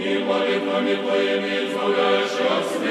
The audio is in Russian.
и молитвами Твоими избавляешь от.